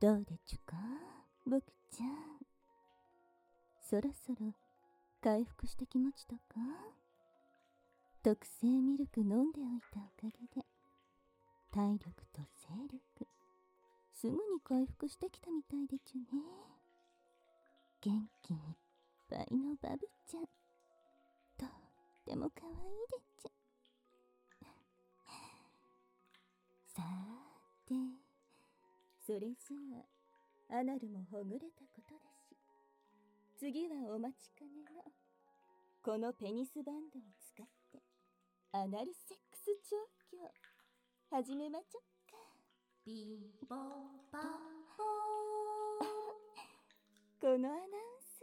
どうでちゅか？僕ちゃん。そろそろ回復してきましたか？特製ミルク飲んでおいたおかげで。体力と精力。すぐに回復してきたみたいでちゅね。元気いっぱいのバブちゃん。とっても可愛いでちゅ。さーて。それじゃあアナルもほぐれたことだし次はお待ちかねのこのペニスバンドを使ってアナルセックス状況始めまちょっか。ピンポンパンポこのアナウンス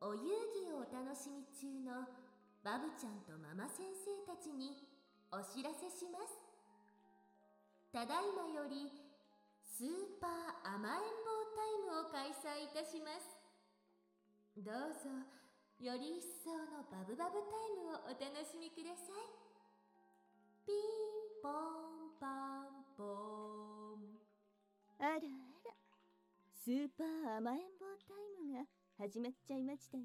ーンお遊戯をお楽しみ中のバブちゃんとママ先生たちにお知らせします。ただいまよりスーパー甘えん坊タイムを開催いたします。どうぞより一層のバブバブタイムをお楽しみください。ピンポンパンポン。あらあら。スーパー甘えん坊タイムが始まっちゃいましたね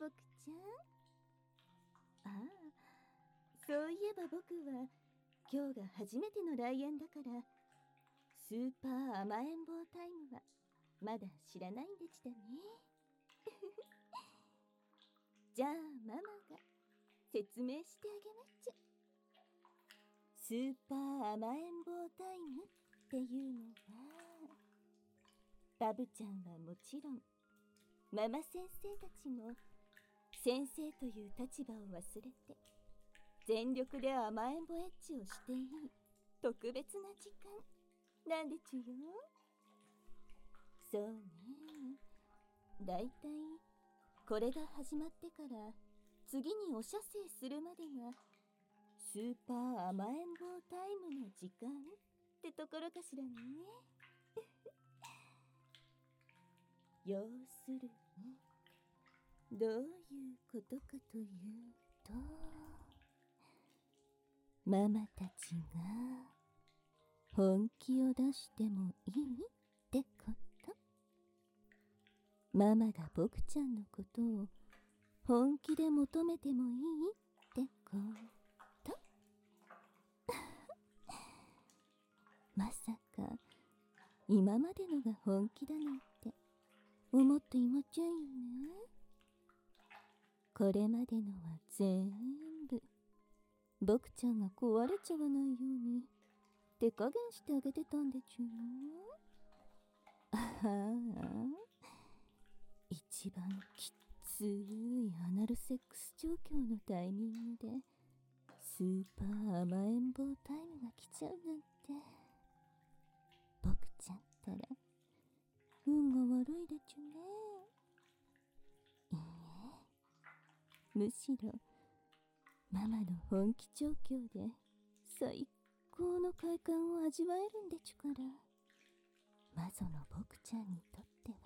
僕ちゃん。ああそういえば僕は今日が初めての来園だからスーパー甘えん坊タイムはまだ知らないんでしたね。じゃあママが説明してあげまち。ゅスーパー甘えん坊タイムっていうのはバブちゃんはもちろんママ先生たちも先生という立場を忘れて全力で甘えん坊エッチをしていい特別な時間。なんでちゅよそうね。だいたいこれが始まってから次にお射精するまでがスーパー甘えん坊タイムの時間ってところかしらね。要するに。どういうことかというとママたちが本気を出してもいいってこと？ママが僕ちゃんのことを本気で求めてもいいってこと？まさか今までのが本気だなんて思っていまちゃいね。これまでのは全部僕ちゃんが壊れちゃわないように。手加減してあげてたんでちゅの。ああ。一番きついアナルセックス状況のタイミングでスーパー甘えん坊タイムが来ちゃうなんて。僕ちゃんったら運が悪いでちゅね。いいえ。むしろママの本気状況で最高の快感を味わえるんでちゅから。魔女の僕ちゃんにとっては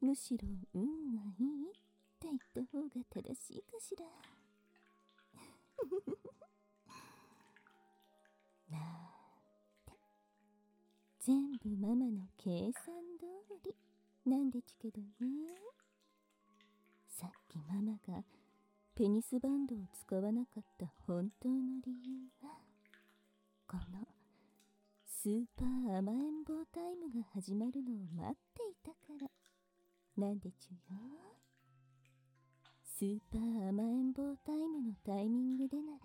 むしろ運がいいって言った方が正しいかしら。なんて。全部ママの計算通りなんでちゅけどね。さっきママがペニスバンドを使わなかった本当の理由は。このスーパー甘えん坊タイムが始まるのを待っていたから。なんでちゅよスーパー甘えん坊タイムのタイミングでなら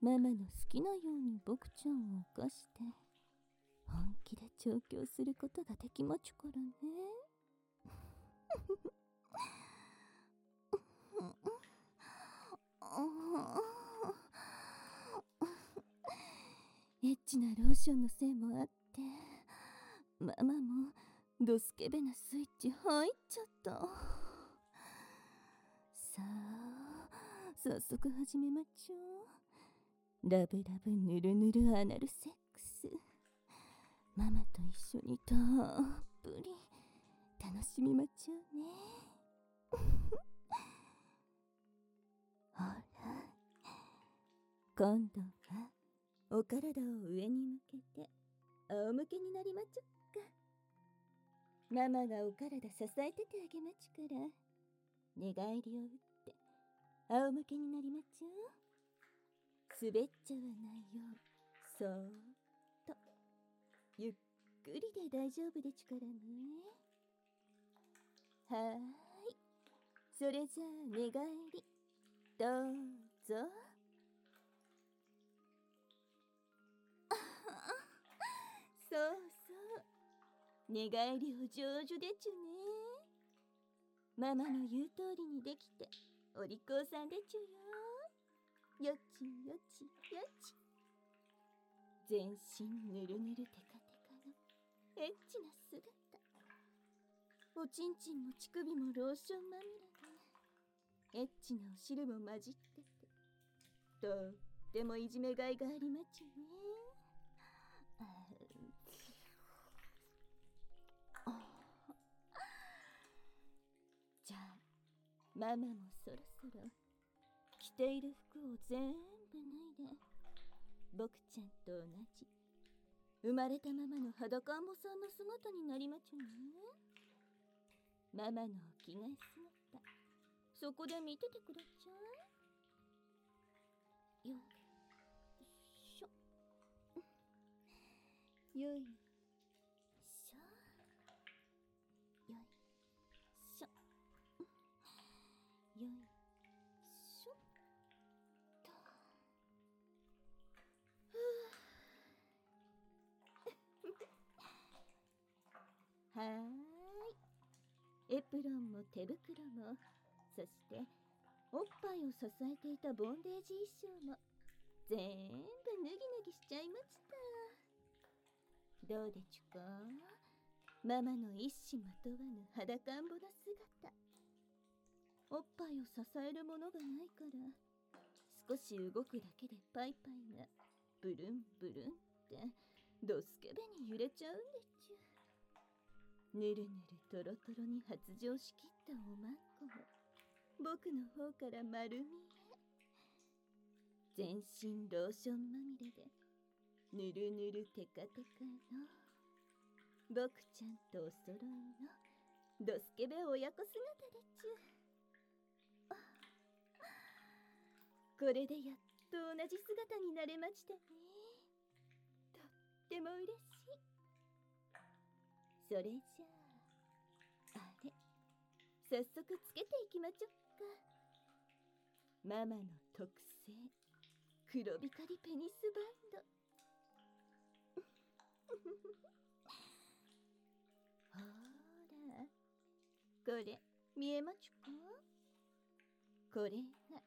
ママの好きなように僕ちゃんを犯して本気で調教することができまちゅからね。エッチなローションのせいもあってママもドスケベなスイッチ入っちゃった。さあ早速始めまちょう。ラブラブぬるぬるアナルセックス。ママと一緒にたっぷり楽しみまちょうね。ほら今度はお体を上に向けて仰向けになりまちょっか。ママがお体支えててあげまちから寝返りを打って仰向けになりまちょ滑っちゃわないようそーっと。ゆっくりで大丈夫でちからね。はーい。それじゃあ寝返り。どうぞ。そうそう。寝返りを上手でちゅね。ママの言う通りにできてお利口さんでちゅよ。よちよちよち。全身ぬるぬるテカテカのエッチな姿。おちんちんも乳首もローションまみれでエッチなお汁も混じってて。とってもいじめがいがありまちゅね。ママもそろそろ。着ている服を全部脱いで。僕ちゃんと同じ。生まれたままの裸んぼさんの姿になりまちゅね。ママのお着替え姿そこで見ててくだちゃいよいしょ。よい。はーい。エプロンも手袋もそしておっぱいを支えていたボンデージ衣装も全部脱ぎ脱ぎしちゃいました。どうでちゅか？ママの一糸まとわぬ裸んぼな姿。おっぱいを支えるものがないから少し動くだけでパイパイがブルンブルンってドスケベに揺れちゃうんでちゅ。ぬるぬるとろとろに発情しきったおまんこも僕の方から丸見え。全身ローションまみれでぬるぬるテカテカの僕ちゃんとお揃いのドスケベ親子姿でちゅ。これでやっと同じ姿になれましたね。とっても嬉しい。それじゃああれ。早速つけていきまちょっか。ママの特製黒光りペニスバンド。ほらこれ見えまちゅか？これが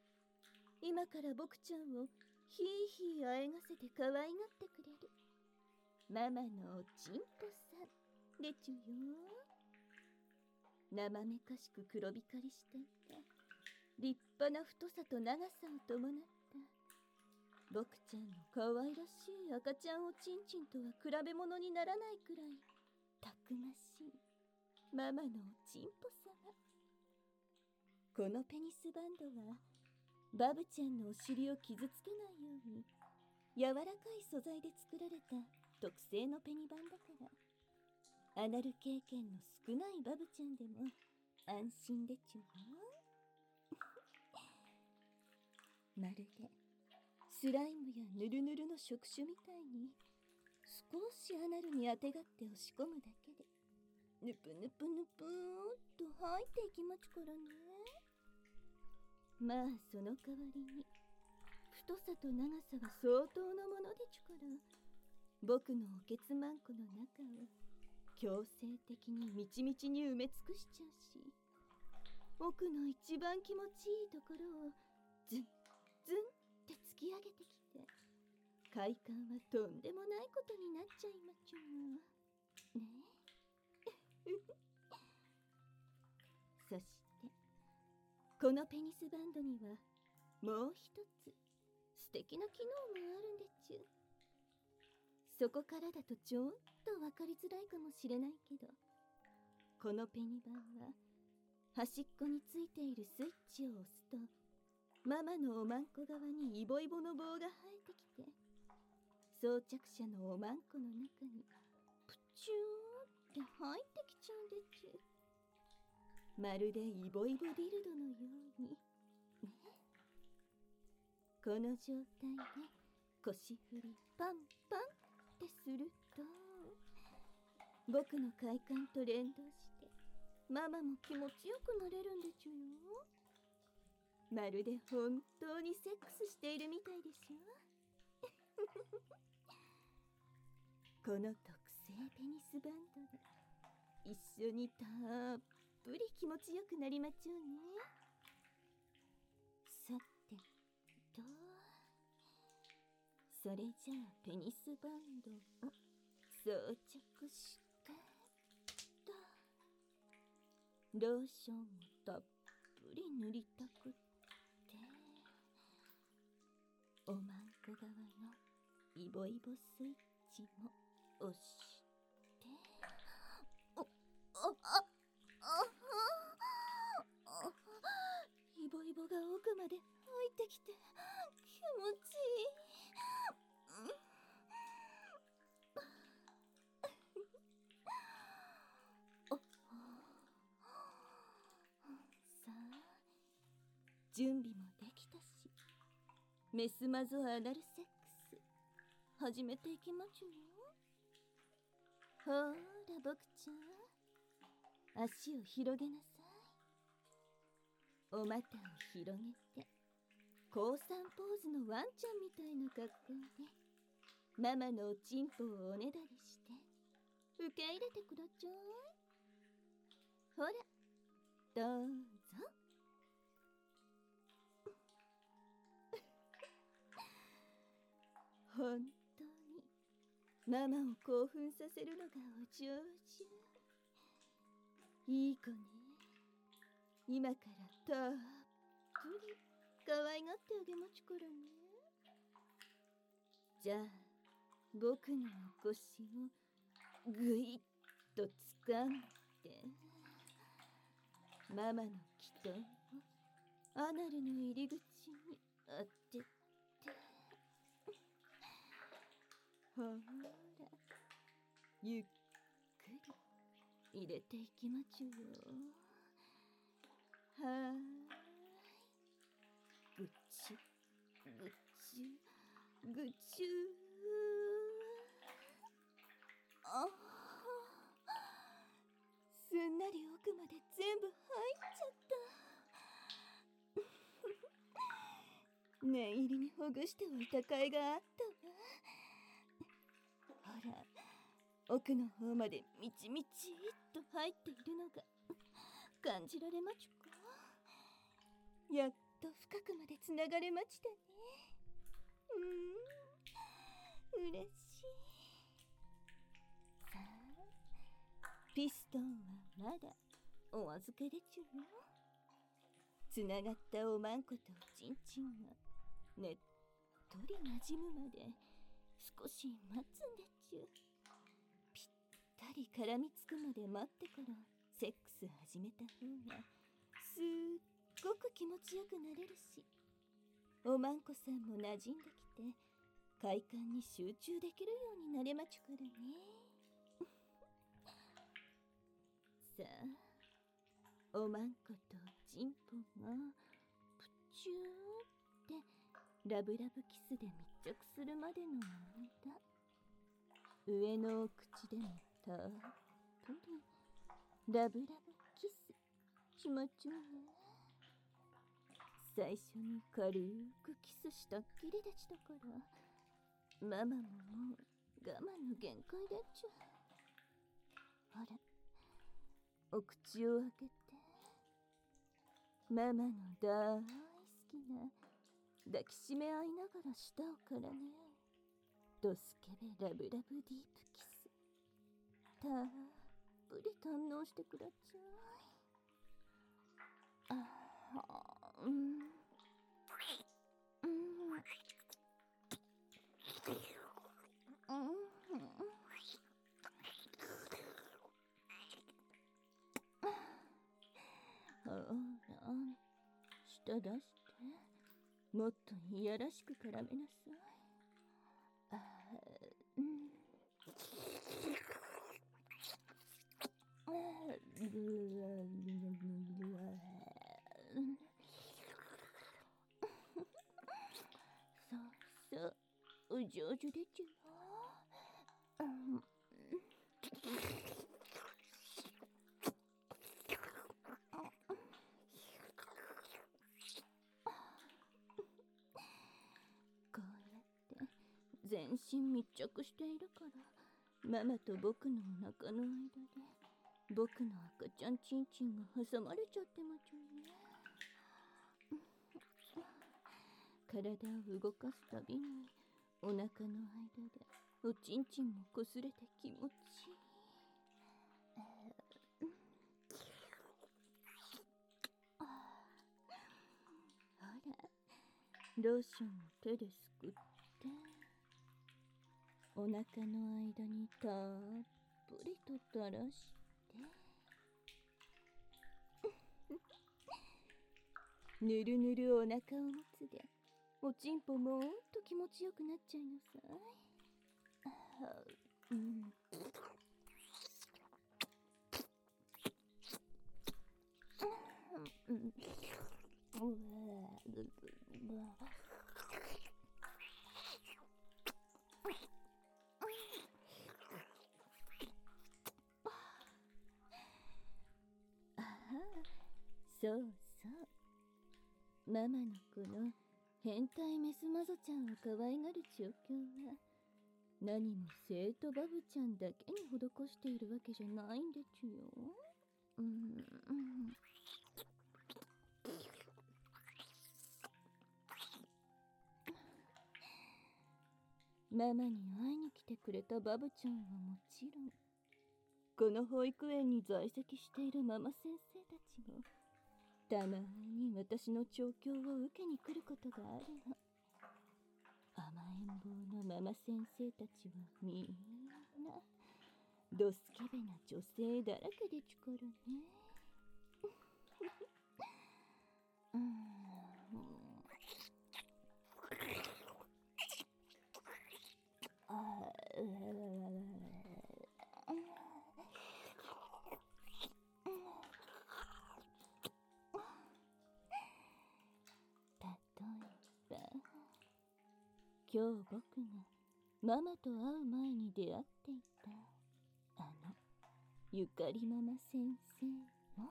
今から僕ちゃんをひいひいあえがせて可愛がってくれる。ママのおちんぽさん。でちゅよ生めかしく黒光りしていて立派な太さと長さを伴った僕ちゃんの可愛らしい赤ちゃんおちんちんとは比べ物にならないくらいたくましいママのおちんぽ様このペニスバンドはバブちゃんのお尻を傷つけないように柔らかい素材で作られた特製のペニバンだから。アナル経験の少ないバブちゃんでも安心でちゅよ まるでスライムやヌルヌルの触手みたいに少しアナルにあてがって押し込むだけでぬぷぬぷぬぷーっと入っていきまちからね。まあその代わりに太さと長さが相当なものでちゅから僕のおけつまんこの中を強制的にみちみちに埋め尽くしちゃうし奥の一番気持ちいいところをズンズンって突き上げてきて快感はとんでもないことになっちゃいまちゅね そしてこのペニスバンドにはもう一つ素敵な機能があるんでちゅそこからだとちょっと分かりづらいかもしれないけど。このペニバンは端っこについているスイッチを押すとママのおまんこ側にイボイボの棒が生えてきて装着者のおまんこの中にプチューって入ってきちゃうんでちゅまるでイボイボディルドのように。ね。この状態で腰振りパンパンってすると僕の快感と連動してママも気持ちよくなれるんでちゅよ。まるで本当にセックスしているみたいでしょ。この特製ペニスバンドで一緒にたっぷり気持ちよくなりまちょうね。さてとそれじゃあペニスバンドを装着してとローションをたっぷり塗りたくっておまんこ側のイボイボスイッチも押しておああああイボイボが奥まで入ってきて準備もできたしメスマゾアナルセックス始めていきまちゅよ。ほーら僕ちゃん。足を広げなさい。お股を広げて降参ポーズのワンちゃんみたいな格好でママのおちんぽをおねだりして受け入れてくだちゃい。ほらどう本当に。ママを興奮させるのがお上手いい子ね。今からたっぷり可愛がってあげまちからね。じゃあ僕のお腰をぐいっと掴んで。ママの祈祷をアナルの入り口に当てて。ほら。ゆっくり。入れていきまちゅよはーいぐちゅぐちゅぐちゅあすんなり奥まで全部入っちゃった。念入りにほぐしておいた甲斐があったわ。ら。奥の方までみちみちっと入っているのが感じられまちゅか。やっと深くまでつながれましたね。うん。嬉しい。さあピストンはまだお預けでちゅよ。つながったおまんことちんちんがねっとりなじむまで少し待つんでちゅぴったり絡みつくまで待ってからセックス始めた方がすっごく気持ちよくなれるしおまんこさんも馴染んできて快感に集中できるようになれまちゅからね。さあおまんことちんぽがプチューってラブラブキスで密着するまでの間上のお口でもた。っぷりラブラブキス。しまちゅうね。最初に軽くキスしたっきりでしたから。ママももう我慢の限界でちゅほら。お口を開けて。ママの大好きな抱きしめ合いながら舌を絡め合うドスケベラブラブディープキス。たっぷり堪能してください。あうん。うん。うん。ほら舌出してもっといやらしく絡めなさいそうそうお上手でちゅう。ん。こうやって全身密着しているからママと僕のお腹の間で僕の赤ちゃんちんちんが挟まれちゃってまちゅね。体を動かすたびにお腹の間でおちんちんもこすれて気持ちいい。ほらローションを手ですくって。お腹の間にたっぷりと垂らして。ぬるぬるお腹を持つでおちんぽもーんと気持ちよくなっちゃいなさい。あうん。うん。そうそうママのこの変態メスマゾちゃんを可愛がる状況は何も生徒バブちゃんだけに施しているわけじゃないんでちゅよ。うんうんママに会いに来てくれたバブちゃんはもちろんこの保育園に在籍しているママ先生たちもたまに私の調教を受けに来ることがあるの甘えん坊のママ先生たちはみんなドスケベな女性だらけでちゅからね。うんあ例今日僕がママと会う前に出会っていたあのゆかりママ先生も。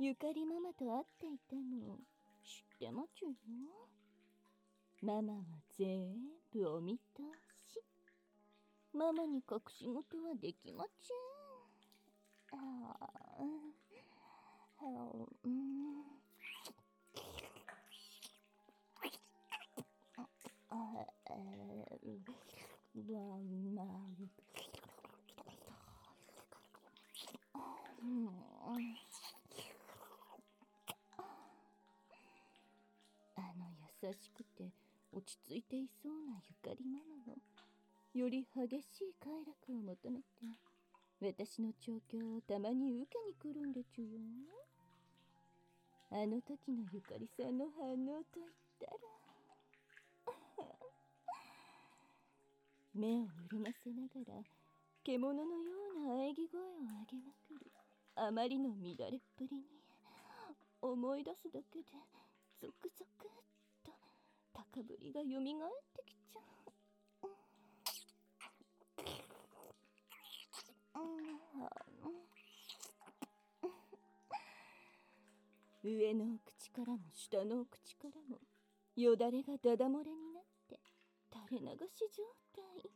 ゆかりママと会っていたの知ってまちゅよ。ママは全部お見通し。ママに隠し事はできまちゅん。あああうんああうわまあうんあの優しくて落ち着いていそうなゆかりママのより激しい快楽を求めて私の調教をたまに受けに来るんでちゅよ。あの時のゆかりさんの反応といったら。目を潤ませながら獣のような喘ぎ声を上げまくる。あまりの乱れっぷりに思い出すだけでゾクゾクっと。高ぶりがよみがえってきち上のお口からも下のお口からもよだれがダダ漏れになって垂れ流し状態。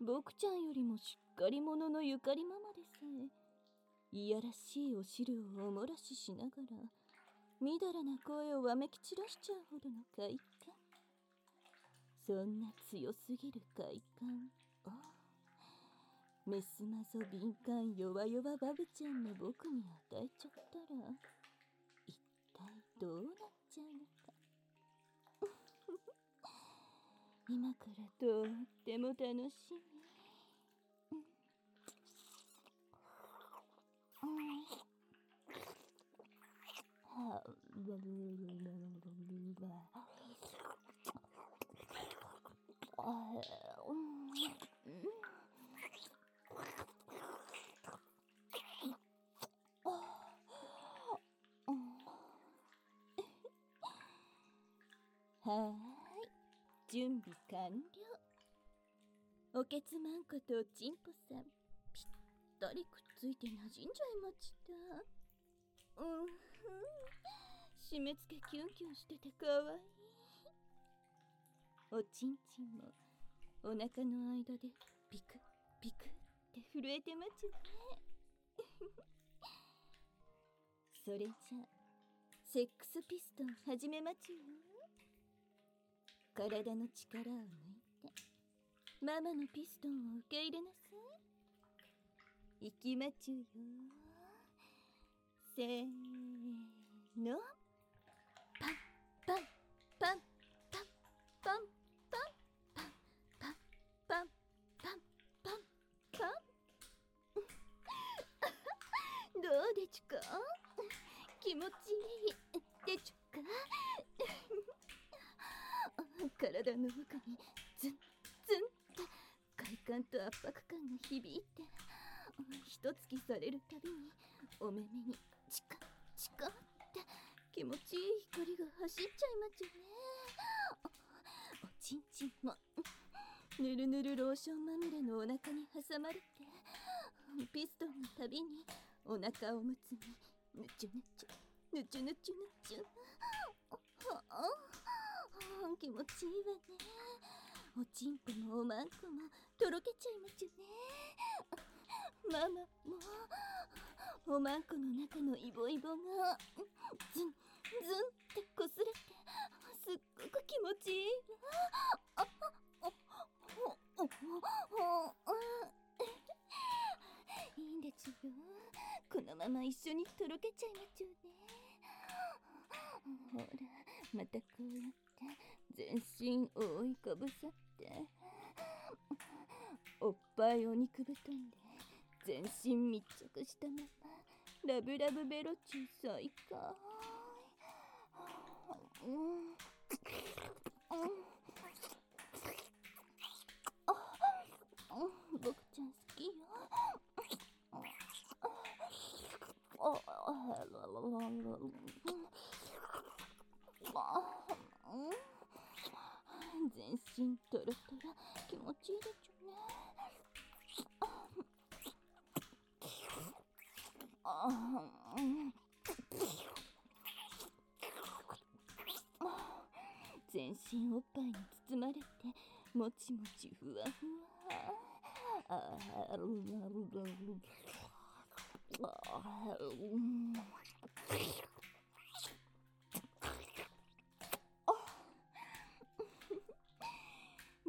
僕ちゃんよりもしっかり者のゆかりママでさえいやらしいお汁をおもらししながらみだらな声をわめき散らしちゃうほどの快感。そんな強すぎる快感。をメスマゾ敏感弱々バブちゃんの僕に与えちゃったら一体どうなっちゃうのか。今からとっても楽しみ。はあうん完了。おけつまんことおちんぽさんぴったりくっついて馴染んじゃいました。うんふん。締め付けキュンキュンしててかわいい。おちんちんもお腹の間でピクピクって震えてまちゅね。それじゃセックスピストン始めまちゅよ。体の力を抜いてママのピストンを受け入れなさい。行きまちゅよ。せーの。パンパンパンパンパンパンパンパンパンパンパンパンどうでちゅか気持ちいいでちゅか体の奥にズンズンって快感と圧迫感が響いて一突きされるたびにお目目にチカチカって気持ちいい光が走っちゃいまちゅねおちんちんもぬるぬるローションまみれのお腹に挟まれてピストンのたびにお腹おむつにぬちゅぬちゅぬちゅぬちゅぬちゅ気持ちいいわね。おちんぽもおまんこもとろけちゃいまちゅね。ママもおまんこの中のイボイボがズンズンってこすれてすっごく気持ちいい。あいいんでちゅよこのまま一緒にとろけちゃいまちゅねほらまたこうやって全身覆いかぶさって。おっぱいお肉布団で全身密着したままラブラブベロチュ最高うん。うん。僕ちゃん好きよ。全身トロトロ気持ちいいでちゅね全身おっぱいに包まれてもちもちふわふわ。ああ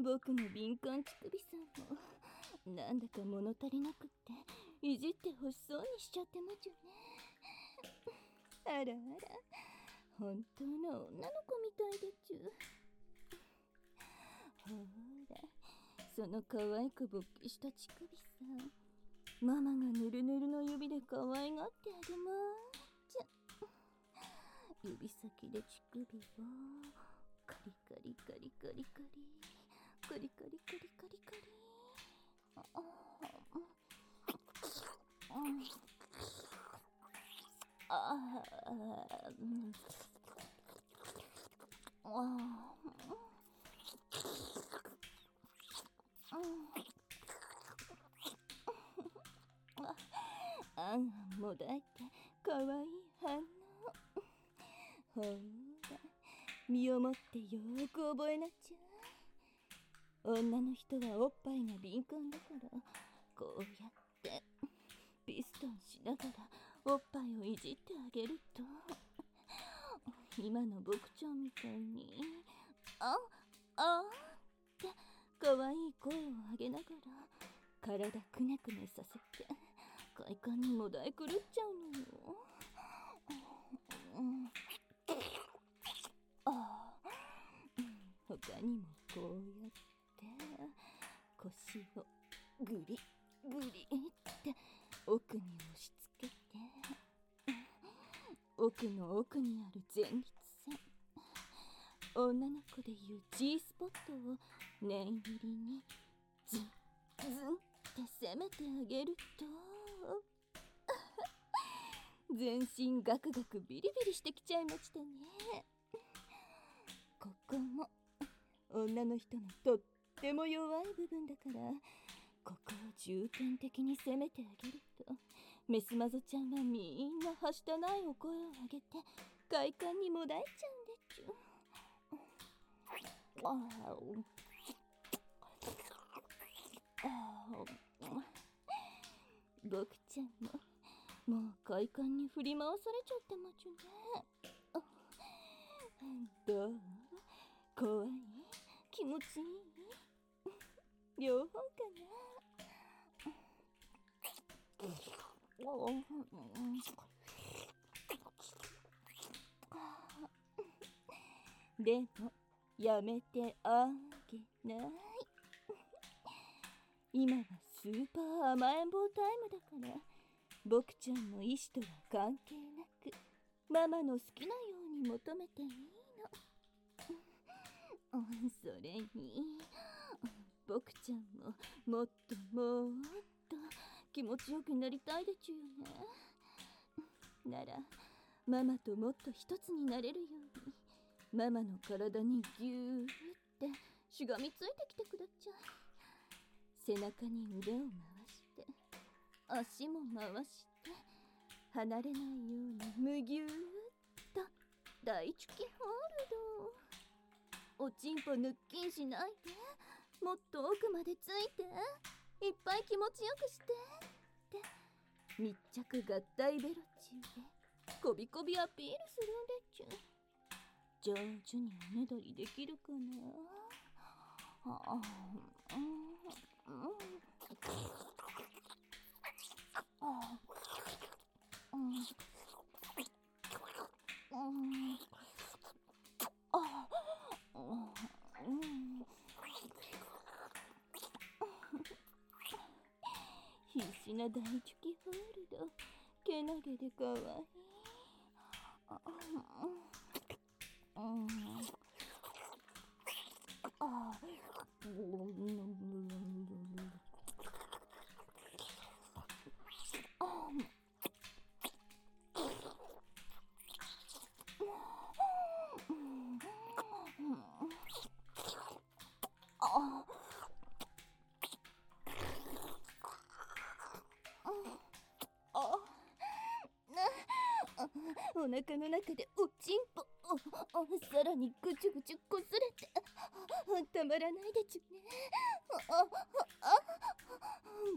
僕の敏感乳首さんもなんだか物足りなくって。いじってほしそうにしちゃってまちゅね。あらあら本当の女の子みたいでちゅほらその可愛く勃起した乳首さん。ママがぬるぬるの指で可愛がってあげま。すちゃ指先で乳首を。カリカリカリカリカリ。カリカリカリカリカリああああもだいてかわいい反応ほら身をもってよく覚えなっちゃう女の人はおっぱいが敏感だからこうやってピストンしながらおっぱいをいじってあげると今の僕ちゃんみたいにああって可愛い声を上げながら体くねくねさせて快感にもだえ狂っちゃうのよ。うん、あ他にもこうやって腰をグリグリって奥に押し付けて奥の奥にある前立腺女の子でいう G スポットを念入りにズンズンって攻めてあげると全身ガクガクビリビリしてきちゃいましたね。ここも女の人のとっても弱い部分だからここを重点的に攻めてあげるとメスマゾちゃんはみんなはしたないお声を上げて快感にもだえちゃうんでちゅ。ああ僕ちゃんももう快感に振り回されちゃってまちゅねどう怖い気持ちいい両方かな。でもやめてあげない。今はスーパー甘えん坊タイムだから。僕ちゃんの意志とは関係なくママの好きなように求めていいの。それに。僕ちゃんももっともっと気持ちよくなりたいでちゅよね。ならママともっと一つになれるようにママの体にぎゅーってしがみついてきてくだちゃい。背中に腕を回して足も回して離れないようにむぎゅーっと大チュキホールドおちんぽぬっきんしないで。もっと奥までついて。いっぱい気持ちよくして。って密着合体ベロチューでこびこびアピールするんでちゅ上手におねだりできるかな。ああうん。うん。うん。うんあうん私の大チキホールド。けなげでかわいい。あうんお腹の中でおちんぽ。さらにぐちゅぐちゅこすれてたまらないでちゅね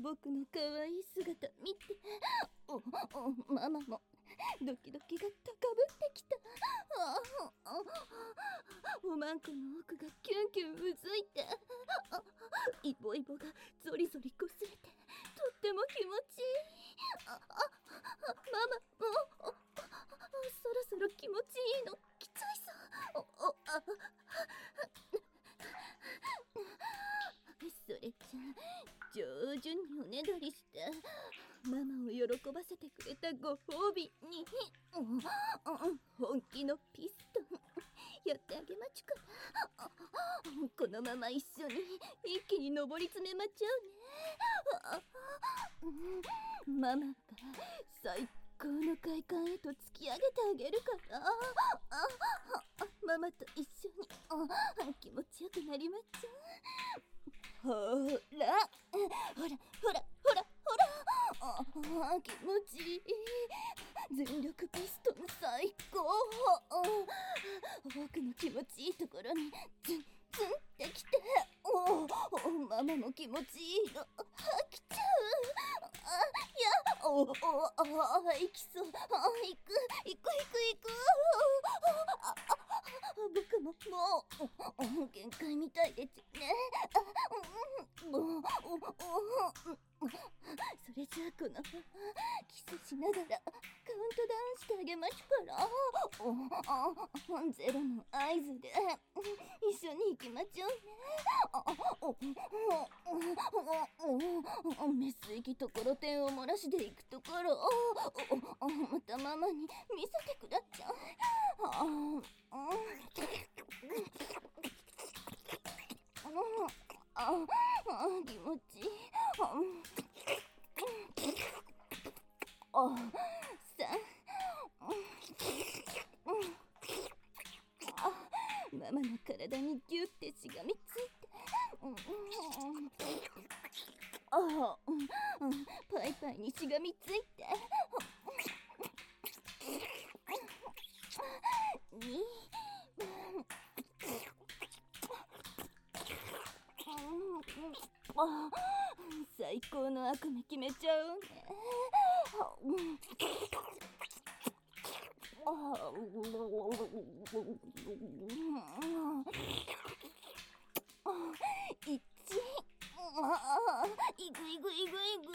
僕の可愛い姿見てママもドキドキが高ぶってきたおまんこの奥がキュンキュンうずいてイボイボがゾリゾリこすれてとっても気持ちいいママもうそろそろ気持ちいいの。来ちゃいそうおおあそれじゃ上手におねだりして。ママを喜ばせてくれたご褒美に、本気のピストン。やってあげまちゅか。なこのまま一緒に一気に登り詰めまちゃうね。ママが最高の快感へと突き上げてあげるから。ママと一緒に。気持ちよくなりまちゃほらほら。ほらほらほら。あ気持ちいい。全力ピストン最高。僕の気持ちいいところにズンってきておおママも気持ちいいの。きちゃう。あいやおおあ行きそう。あ行く行く行く。行くあ僕ももう限界みたいですねもうそれじゃあこのキスしながらカウントダウンしてあげましゅからゼロの合図で一緒に行きまちょうねメス息ところてんを漏らしで行くところまたママに見せてくださいああ気持ちいい。あさあママの体にギュッてしがみついて、ああ、パイパイにしがみついて、最高の悪夢決めちゃ。うん一あいぐいぐいぐいぐ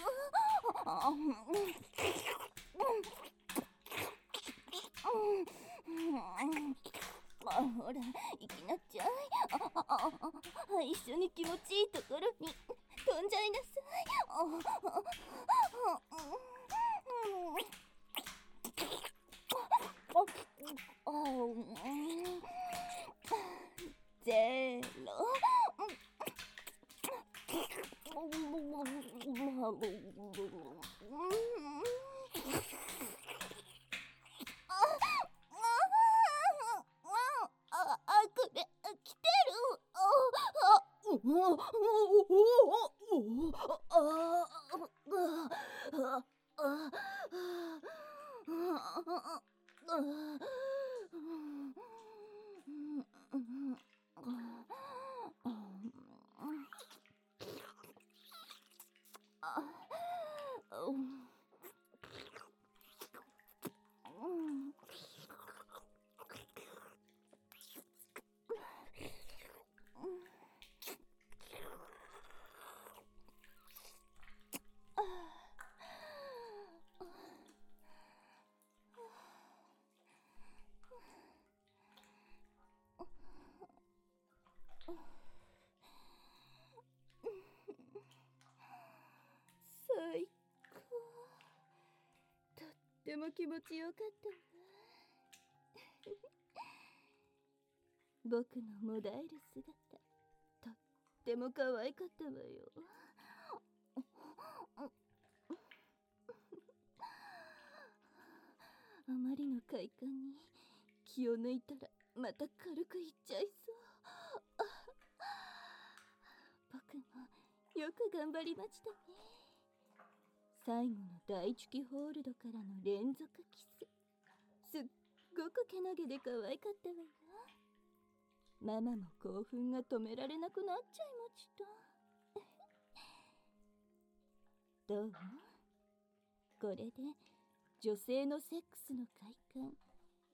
あほら行きなっちゃいあああ一緒に気持ちいいところに飛んじゃいなさいああゼも気持ちよかったわ。僕のもだえる姿とっても可愛かったわよ。あまりの快感に気を抜いたらまた軽くいっちゃいそう。僕もよく頑張りましたね。最後の第一期ホールドからの連続キス。すっごくけなげで可愛かったわよ。ママも興奮が止められなくなっちゃいました。どう？これで女性のセックスの快感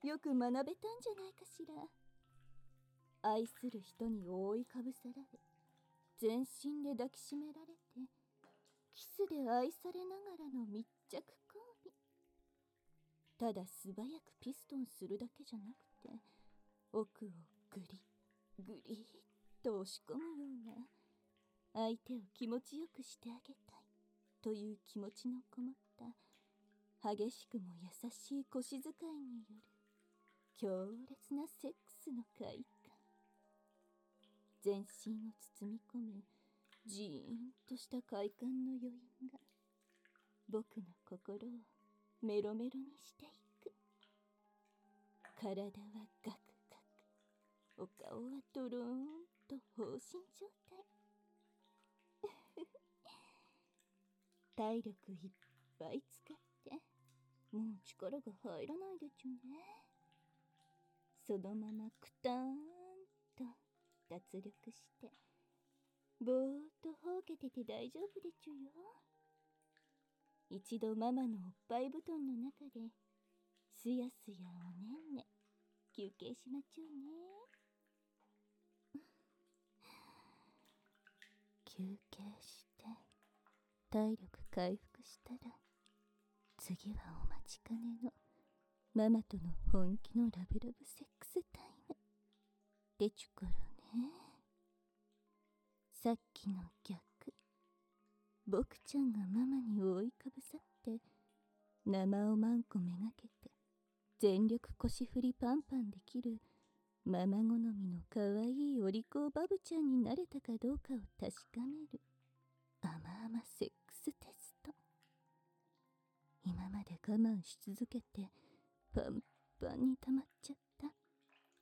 よく学べたんじゃないかしら。愛する人に覆いかぶさられ全身で抱きしめられてキスで愛されながらの密着交尾ただ素早くピストンするだけじゃなくて奥をグリグリっと押し込むような相手を気持ちよくしてあげたいという気持ちのこもった激しくも優しい腰使いによる強烈なセックスの快感。全身を包み込むジーンとした快感の余韻が僕の心をメロメロにしていく。体はガクガクお顔はドローンと放心状態。体力いっぱい使ってもう力が入らないでちゅね。そのままくたーんと脱力して。ぼーっとほうけてて大丈夫でちゅよ。一度ママのおっぱい布団の中ですやすやおねんね休憩しまちゅうね。休憩して体力回復したら次はお待ちかねのママとの本気のラブラブセックスタイム。でちゅからね。さっきの逆。僕ちゃんがママに覆いかぶさって生をマンコめがけて全力腰振りパンパンできるママ好みの可愛いいお利口バブちゃんになれたかどうかを確かめる甘々セックステスト。今まで我慢し続けてパンパンに溜まっちゃった。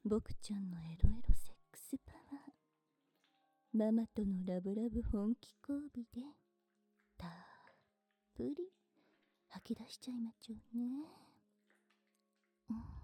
僕ちゃんのエロエロママとのラブラブ本気交尾でたっぷり吐き出しちゃいまちょうね。うん